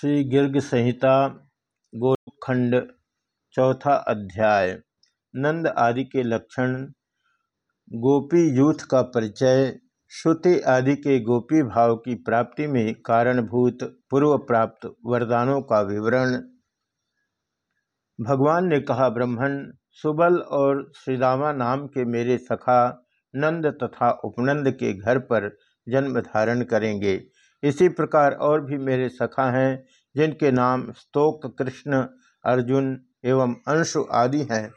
श्री गिर्ग संहिता गोखंड चौथा अध्याय, नंद आदि के लक्षण, गोपी यूथ का परिचय, श्रुति आदि के गोपी भाव की प्राप्ति में कारणभूत पूर्व प्राप्त वरदानों का विवरण। भगवान ने कहा ब्रह्मण सुबल और श्रीदामा नाम के मेरे सखा नंद तथा उपनंद के घर पर जन्म धारण करेंगे। इसी प्रकार और भी मेरे सखा हैं, जिनके नाम स्तोक कृष्ण, अर्जुन एवं अंशु आदि हैं।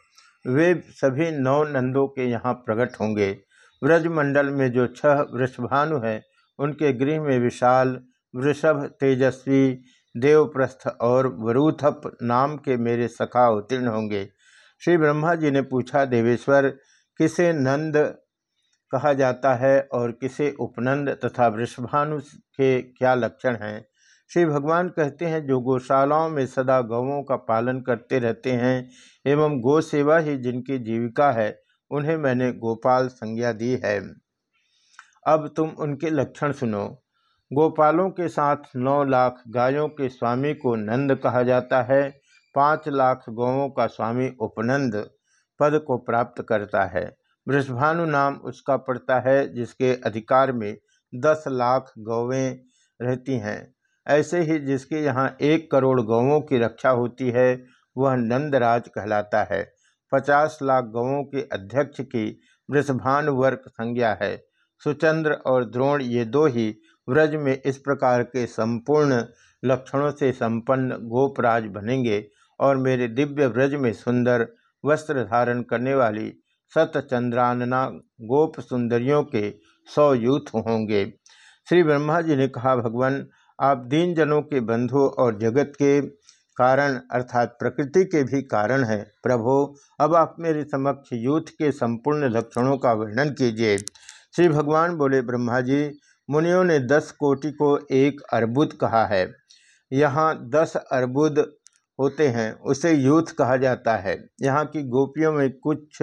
वे सभी नौ नंदों के यहाँ प्रकट होंगे। व्रजमंडल में जो छह वृषभानु हैं, उनके गृह में विशाल, वृषभ, तेजस्वी, देवप्रस्थ और वरूथप नाम के मेरे सखा उत्तीर्ण होंगे। श्री ब्रह्मा जी ने पूछा, देवेश्वर, किसे नंद कहा जाता है और किसे उपनंद तथा वृषभानु के क्या लक्षण हैं? श्री भगवान कहते हैं, जो गौशालाओं में सदा गौों का पालन करते रहते हैं एवं गौ सेवा ही जिनकी जीविका है, उन्हें मैंने गोपाल संज्ञा दी है। अब तुम उनके लक्षण सुनो। गोपालों के साथ नौ लाख गायों के स्वामी को नंद कहा जाता है, पाँच लाख गौों का स्वामी उपनंद पद को प्राप्त करता है। वृषभानु नाम उसका पड़ता है, जिसके अधिकार में दस लाख गौवें रहती हैं। ऐसे ही जिसके यहाँ एक करोड़ गौवों की रक्षा होती है, वह नंदराज कहलाता है। पचास लाख गौवों के अध्यक्ष की वृषभानुवर्क संज्ञा है। सुचंद्र और द्रोण ये दो ही व्रज में इस प्रकार के संपूर्ण लक्षणों से संपन्न गोपराज बनेंगे और मेरे दिव्य व्रज में सुंदर वस्त्र धारण करने वाली सतचंद्रानना गोप सुंदरियों के सौ यूथ होंगे। श्री ब्रह्मा जी ने कहा, भगवान, आप दीन जनों के बंधु और जगत के कारण, अर्थात प्रकृति के भी कारण हैं। प्रभो, अब आप मेरे समक्ष यूथ के संपूर्ण लक्षणों का वर्णन कीजिए। श्री भगवान बोले, ब्रह्मा जी, मुनियों ने दस कोटि को एक अर्बुद कहा है। यहाँ दस अर्बुद होते हैं, उसे यूथ कहा जाता है। यहाँ की गोपियों में कुछ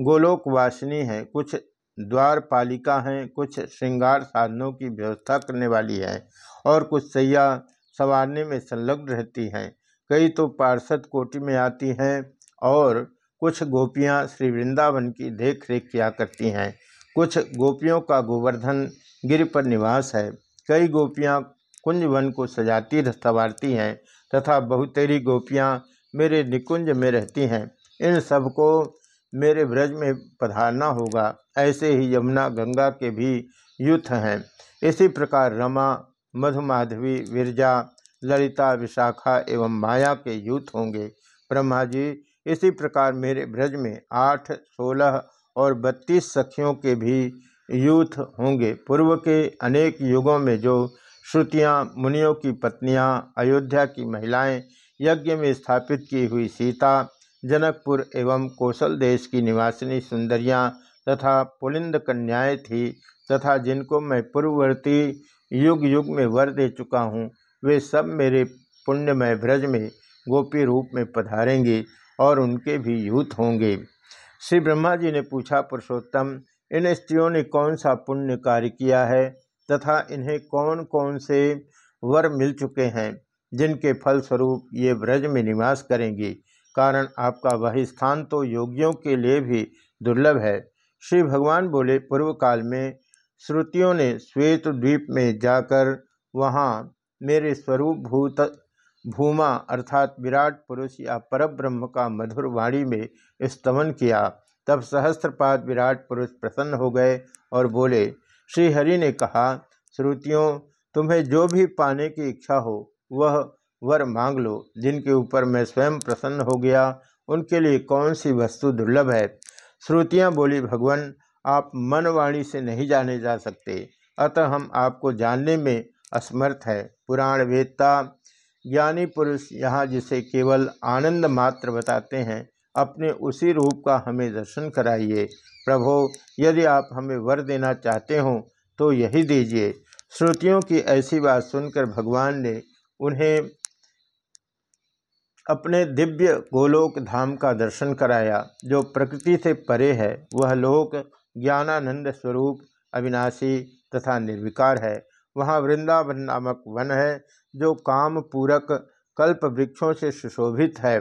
गोलोकवासिनी है। कुछ द्वारपालिका हैं, कुछ श्रृंगार साधनों की व्यवस्था करने वाली हैं और कुछ सैया संवारने में संलग्न रहती हैं। कई तो पार्षद कोटि में आती हैं और कुछ गोपियाँ श्री वृंदावन की देख रेख किया करती हैं। कुछ गोपियों का गोवर्धन गिर पर निवास है। कई गोपियाँ कुंज वन को सजाती संवारती हैं तथा बहुतेरी गोपियाँ मेरे निकुंज में रहती हैं। इन सबको मेरे ब्रज में पधारना होगा। ऐसे ही यमुना गंगा के भी युथ हैं। इसी प्रकार रमा, मधुमाधवी, विरजा, ललिता, विशाखा एवं माया के युथ होंगे। ब्रह्मा जी, इसी प्रकार मेरे ब्रज में आठ, सोलह और बत्तीस सखियों के भी यूथ होंगे। पूर्व के अनेक युगों में जो श्रुतियाँ, मुनियों की पत्नियाँ, अयोध्या की महिलाएँ, यज्ञ में स्थापित की हुई सीता जनकपुर एवं कौशल देश की निवासिनी सुंदरियाँ तथा पुलिंद कन्याएँ थी तथा जिनको मैं पूर्ववर्ती युग युग में वर दे चुका हूँ, वे सब मेरे पुण्यमय ब्रज में गोपी रूप में पधारेंगे और उनके भी यूथ होंगे। श्री ब्रह्मा जी ने पूछा, पुरुषोत्तम, इन स्त्रियों ने कौन सा पुण्य कार्य किया है तथा इन्हें कौन कौन से वर मिल चुके हैं जिनके फलस्वरूप ये ब्रज में निवास करेंगी? कारण आपका वही स्थान तो योगियों के लिए भी दुर्लभ है। श्री भगवान बोले पूर्व काल में श्रुतियों ने श्वेत द्वीप में जाकर वहाँ मेरे स्वरूप भूत भूमा अर्थात विराट पुरुष या परब्रह्म का मधुर वाणी में स्तमन किया। तब सहस्त्रपाद विराट पुरुष प्रसन्न हो गए और बोले श्रीहरि ने कहा, श्रुतियों, तुम्हें जो भी पाने की इच्छा हो, वह वर मांग लो, जिनके ऊपर मैं स्वयं प्रसन्न हो गया, उनके लिए कौन सी वस्तु दुर्लभ है? श्रुतियाँ बोली, भगवान, आप मनवाणी से नहीं जाने जा सकते। अतः हम आपको जानने में असमर्थ है। पुराण वेदता, ज्ञानी पुरुष यहाँ जिसे केवल आनंद मात्र बताते हैं, अपने उसी रूप का हमें दर्शन कराइए। प्रभो, यदि आप हमें वर देना चाहते हो तो यही दीजिए। श्रुतियों की ऐसी बात सुनकर भगवान ने उन्हें अपने दिव्य गोलोक धाम का दर्शन कराया। जो प्रकृति से परे है, वह लोक ज्ञानानंद स्वरूप अविनाशी तथा निर्विकार है। वहाँ वृंदावन नामक वन है, जो काम पूरक कल्प वृक्षों से सुशोभित है।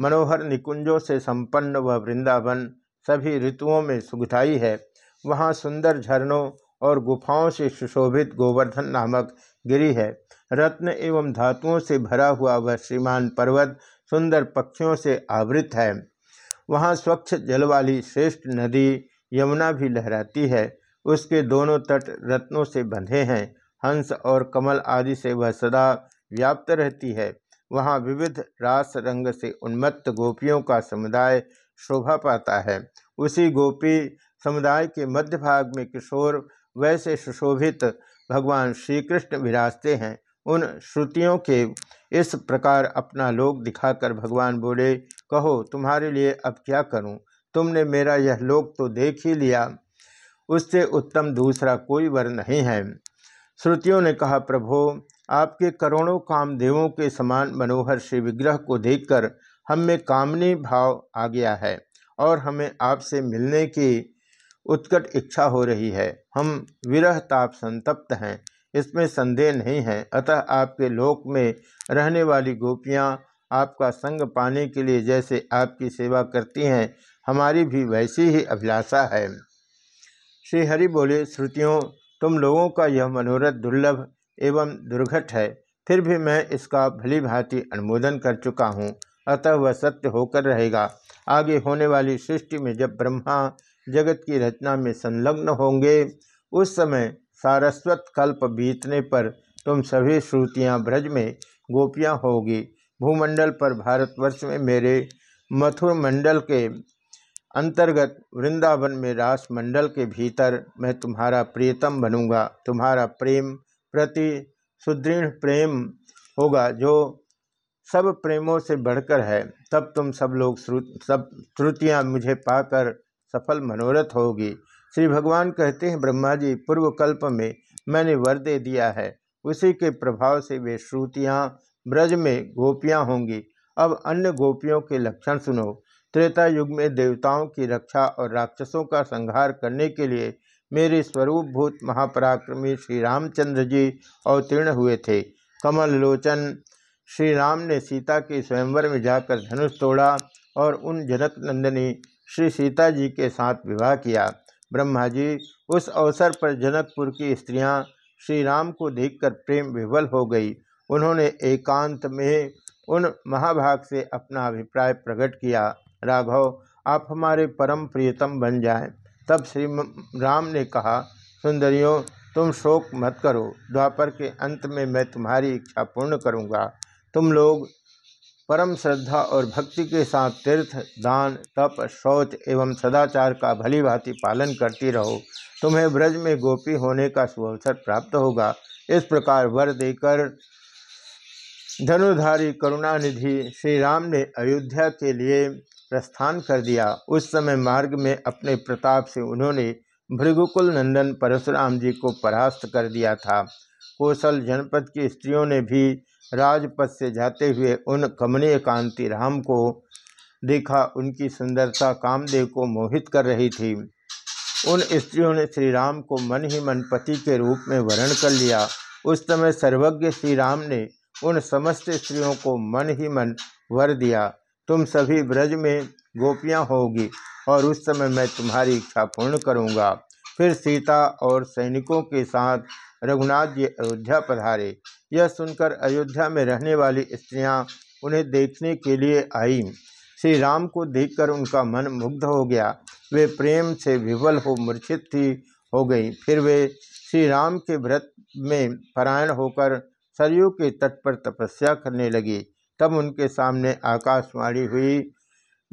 मनोहर निकुंजों से संपन्न वह वृंदावन सभी ऋतुओं में सुखदायी है। वहाँ सुंदर झरनों और गुफाओं से सुशोभित गोवर्धन नामक गिरी है। रत्न एवं धातुओं से भरा हुआ वह श्रीमान पर्वत सुंदर पक्षियों से आवृत है। वहाँ स्वच्छ जल वाली श्रेष्ठ नदी यमुना भी लहराती है। उसके दोनों तट रत्नों से बंधे हैं। हंस और कमल आदि से वह सदा व्याप्त रहती है। वहाँ विविध रास रंग से उन्मत्त गोपियों का समुदाय शोभा पाता है। उसी गोपी समुदाय के मध्य भाग में किशोर वैसे सुशोभित भगवान श्री कृष्ण विराजते हैं। उन श्रुतियों के इस प्रकार अपना लोक दिखाकर भगवान बोले, कहो, तुम्हारे लिए अब क्या करूँ? तुमने मेरा यह लोक तो देख ही लिया। उससे उत्तम दूसरा कोई वर नहीं है। श्रुतियों ने कहा, प्रभो, आपके करोड़ों कामदेवों के समान मनोहर श्री विग्रह को देखकर हम में कामनी भाव आ गया है और हमें आपसे मिलने की उत्कट इच्छा हो रही है। हम विरह ताप संतप्त हैं। इसमें संदेह नहीं है। अतः आपके लोक में रहने वाली गोपियाँ आपका संग पाने के लिए जैसे आपकी सेवा करती हैं, हमारी भी वैसी ही अभिलाषा है। श्री हरि बोले, श्रुतियों, तुम लोगों का यह मनोरथ दुर्लभ एवं दुर्घट है। फिर भी मैं इसका भली भांति अनुमोदन कर चुका हूँ। अतः वह सत्य होकर रहेगा। आगे होने वाली सृष्टि में जब ब्रह्मा जगत की रचना में संलग्न होंगे, उस समय सारस्वत कल्प बीतने पर तुम सभी श्रुतियाँ ब्रज में गोपियाँ होगी। भूमंडल पर भारतवर्ष में मेरे मथुर मंडल के अंतर्गत वृंदावन में रास मंडल के भीतर मैं तुम्हारा प्रियतम बनूँगा। तुम्हारा प्रेम प्रति सुदृढ़ प्रेम होगा जो सब प्रेमों से बढ़कर है। तब तुम सब लोग सब श्रुतियाँ मुझे पाकर सफल मनोरथ होगी। श्री भगवान कहते हैं ब्रह्मा जी पूर्व कल्प में मैंने वर दे दिया है। उसी के प्रभाव से वे श्रुतियाँ, ब्रज में गोपियाँ होंगी। अब अन्य गोपियों के लक्षण सुनो। त्रेता युग में देवताओं की रक्षा और राक्षसों का संहार करने के लिए मेरे स्वरूप भूत महापराक्रमी श्री रामचंद्र जी अवतीर्ण हुए थे। कमल लोचन श्री राम ने सीता के स्वयंवर में जाकर धनुष तोड़ा और उन जनक नंदिनी, श्री सीता जी के साथ विवाह किया। ब्रह्मा जी, उस अवसर पर जनकपुर की स्त्रियाँ श्री राम को देखकर प्रेम विवल हो गई। उन्होंने एकांत में उन महाभाग से अपना अभिप्राय प्रकट किया, राघव, आप हमारे परम प्रियतम बन जाएँ। तब श्री राम ने कहा, सुंदरियों, तुम शोक मत करो। द्वापर के अंत में मैं तुम्हारी इच्छा पूर्ण करूँगा। तुम लोग परम श्रद्धा और भक्ति के साथ तीर्थ, दान, तप, शौच एवं सदाचार का भली भांति पालन करती रहो। तुम्हें ब्रज में गोपी होने का सुअवसर प्राप्त होगा। इस प्रकार वर देकर धनुधारी करुणानिधि श्री राम ने अयोध्या के लिए प्रस्थान कर दिया। उस समय मार्ग में अपने प्रताप से उन्होंने भृगुकुल नंदन परशुराम जी को परास्त कर दिया था। कौशल जनपद की स्त्रियों ने भी राजपथ से जाते हुए उन कमनीय कांति राम को देखा, उनकी सुंदरता कामदेव को मोहित कर रही थी। उन स्त्रियों ने श्री राम को मन ही मन पति के रूप में वर्ण कर लिया। उस समय सर्वज्ञ श्री राम ने उन समस्त स्त्रियों को मन ही मन वर दिया, तुम सभी ब्रज में गोपियाँ होगी और उस समय मैं तुम्हारी इच्छा पूर्ण करूँगा। फिर सीता और सैनिकों के साथ रघुनाथ जी अयोध्या पधारे। यह सुनकर अयोध्या में रहने वाली स्त्रियाँ उन्हें देखने के लिए आई। श्री राम को देखकर उनका मन मुग्ध हो गया। वे प्रेम से विवल हो मूर्छित थी, हो गई। फिर वे श्री राम के व्रत में परायण होकर सरयू के तट पर तपस्या करने लगी। तब उनके सामने आकाशवाणी हुई।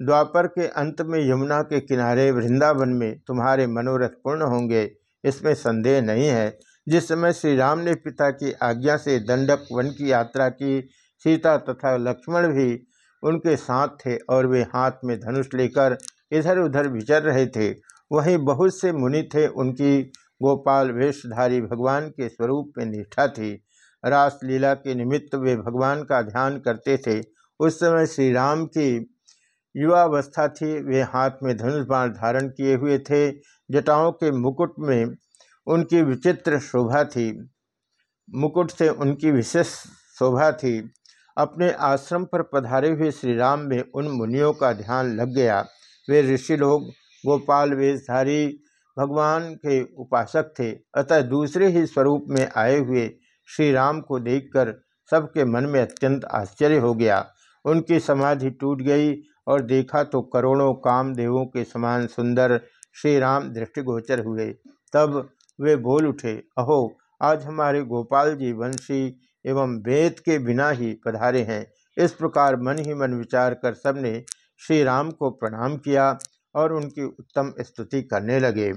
द्वापर के अंत में यमुना के किनारे वृंदावन में तुम्हारे मनोरथ पूर्ण होंगे। इसमें संदेह नहीं है। जिस समय श्री राम ने पिता की आज्ञा से दंडक वन की यात्रा की, सीता तथा लक्ष्मण भी उनके साथ थे और वे हाथ में धनुष लेकर इधर उधर विचर रहे थे। वहीं बहुत से मुनि थे, उनकी गोपाल वेशधारी भगवान के स्वरूप में निष्ठा थी। रासलीला के निमित्त वे भगवान का ध्यान करते थे। उस समय श्री राम की युवावस्था थी, वे हाथ में धनुष बाण धारण किए हुए थे। जटाओं के मुकुट में उनकी विचित्र शोभा थी। मुकुट से उनकी विशेष शोभा थी। अपने आश्रम पर पधारे हुए श्री राम में उन मुनियों का ध्यान लग गया। वे ऋषि लोग, गोपाल वेशधारी, भगवान के उपासक थे। अतः दूसरे ही स्वरूप में आए हुए श्री राम को देखकर सबके मन में अत्यंत आश्चर्य हो गया। उनकी समाधि टूट गई और देखा तो करोड़ों कामदेवों के समान सुंदर श्री राम दृष्टिगोचर हुए। तब वे बोल उठे, अहो, आज हमारे गोपाल जी वंशी एवं वेद के बिना ही पधारे हैं। इस प्रकार मन ही मन विचार कर सबने श्री राम को प्रणाम किया और उनकी उत्तम स्तुति करने लगे।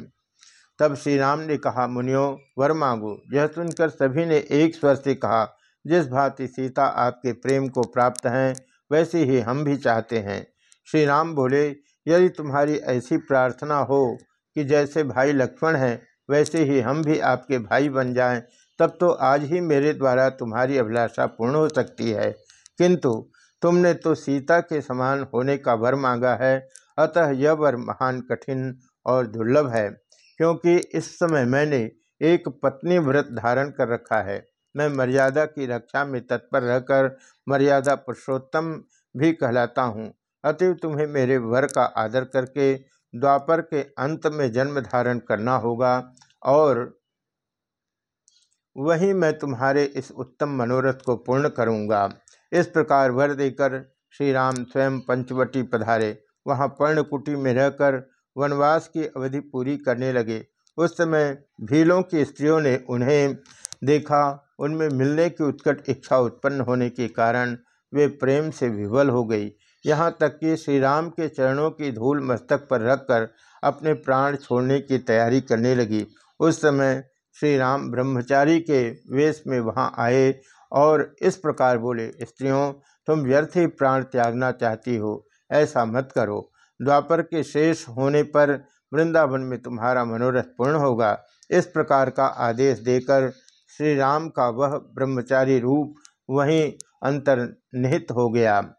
तब श्री राम ने कहा, मुनियो, वर मांगो। यह सुनकर सभी ने एक स्वर से कहा, जिस भांति सीता आपके प्रेम को प्राप्त हैं, वैसे ही हम भी चाहते हैं। श्री राम बोले, यदि तुम्हारी ऐसी प्रार्थना हो कि जैसे भाई लक्ष्मण हैं, वैसे ही हम भी आपके भाई बन जाएँ, तब तो आज ही मेरे द्वारा तुम्हारी अभिलाषा पूर्ण हो सकती है। किंतु तुमने तो सीता के समान होने का वर मांगा है, अतः यह वर महान, कठिन और दुर्लभ है, क्योंकि इस समय मैंने एक पत्नी व्रत धारण कर रखा है। मैं मर्यादा की रक्षा में तत्पर रहकर मर्यादा पुरुषोत्तम भी कहलाता हूँ। अतएव तुम्हें मेरे वर का आदर करके द्वापर के अंत में जन्म धारण करना होगा, और वही मैं तुम्हारे इस उत्तम मनोरथ को पूर्ण करूँगा। इस प्रकार वर देकर श्री राम स्वयं पंचवटी पधारे। वहाँ पर्णकुटी में रहकर वनवास की अवधि पूरी करने लगे। उस समय भीलों की स्त्रियों ने उन्हें देखा। उनमें मिलने की उत्कट इच्छा उत्पन्न होने के कारण वे प्रेम से विवल हो गई। यहाँ तक कि श्री राम के चरणों की धूल मस्तक पर रखकर अपने प्राण छोड़ने की तैयारी करने लगी। उस समय श्री राम ब्रह्मचारी के वेश में वहाँ आए और इस प्रकार बोले, स्त्रियों, तुम व्यर्थ ही प्राण त्यागना चाहती हो, ऐसा मत करो। द्वापर के शेष होने पर वृंदावन में तुम्हारा मनोरथ पूर्ण होगा। इस प्रकार का आदेश देकर श्री राम का वह ब्रह्मचारी रूप वहीं अंतर्निहित हो गया।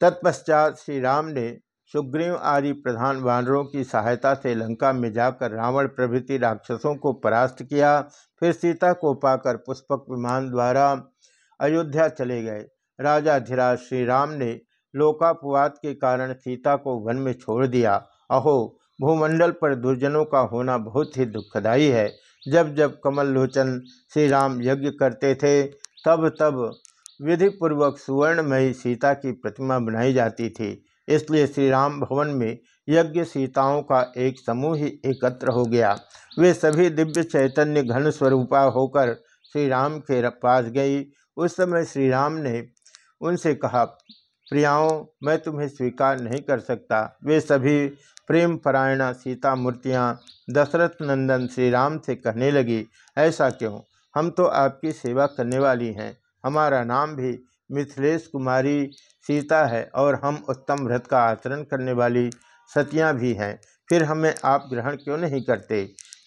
तत्पश्चात श्री राम ने सुग्रीव आदि प्रधान वानरों की सहायता से लंका में जाकर रावण प्रभृति राक्षसों को परास्त किया। फिर सीता को पाकर पुष्पक विमान द्वारा अयोध्या चले गए। राजा धीराज श्री राम ने लोकापवाद के कारण सीता को वन में छोड़ दिया। अहो, भूमंडल पर दुर्जनों का होना बहुत ही दुखदायी है। जब जब कमल लोचन श्री राम यज्ञ करते थे, तब तब विधिपूर्वक सुवर्णमयी सीता की प्रतिमा बनाई जाती थी। इसलिए श्री राम भवन में यज्ञ सीताओं का एक समूह ही एकत्र हो गया। वे सभी दिव्य चैतन्य घन स्वरूपा होकर श्री राम के पास गई। उस समय श्री राम ने उनसे कहा, प्रियाओं, मैं तुम्हें स्वीकार नहीं कर सकता। वे सभी प्रेम परायणा सीता मूर्तियाँ दशरथ नंदन श्री राम से कहने लगी, ऐसा क्यों? हम तो आपकी सेवा करने वाली हैं। हमारा नाम भी मिथिलेश कुमारी सीता है और हम उत्तम व्रत का आचरण करने वाली सतियाँ भी हैं। फिर हमें आप ग्रहण क्यों नहीं करते?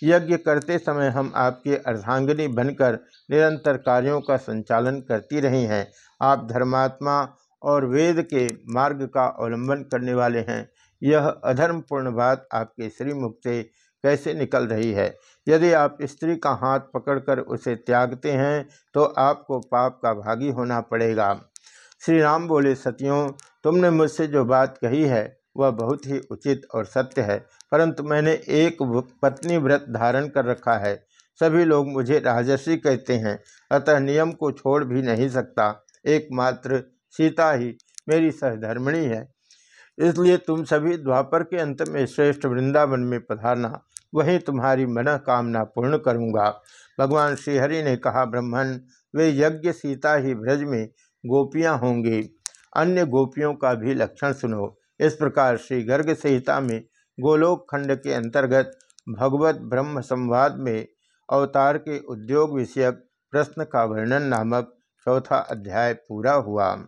यज्ञ करते समय हम आपके अर्धांगिनी बनकर निरंतर कार्यों का संचालन करती रही हैं। आप धर्मात्मा और वेद के मार्ग का अवलंबन करने वाले हैं। यह अधर्मपूर्ण बात आपके श्रीमुख से कैसे निकल रही है? यदि आप स्त्री का हाथ पकड़कर उसे त्यागते हैं तो आपको पाप का भागी होना पड़ेगा। श्री राम बोले, सतियों, तुमने मुझसे जो बात कही है, वह बहुत ही उचित और सत्य है। परंतु मैंने एक पत्नी व्रत धारण कर रखा है। सभी लोग मुझे राजर्षि कहते हैं, अतः नियम को छोड़ भी नहीं सकता। एकमात्र सीता ही मेरी सहधर्मिणी है। इसलिए तुम सभी द्वापर के अंत में श्रेष्ठ वृंदावन में पधारना, वही तुम्हारी मन कामना पूर्ण करूँगा। भगवान श्रीहरि ने कहा, ब्रह्मण, वे यज्ञ सीता ही ब्रज में गोपियाँ होंगी। अन्य गोपियों का भी लक्षण सुनो। इस प्रकार श्री गर्ग संहिता में गोलोक खंड के अंतर्गत भगवत ब्रह्म संवाद में अवतार के उद्योग विषयक प्रश्न का वर्णन नामक चौथा अध्याय पूरा हुआ।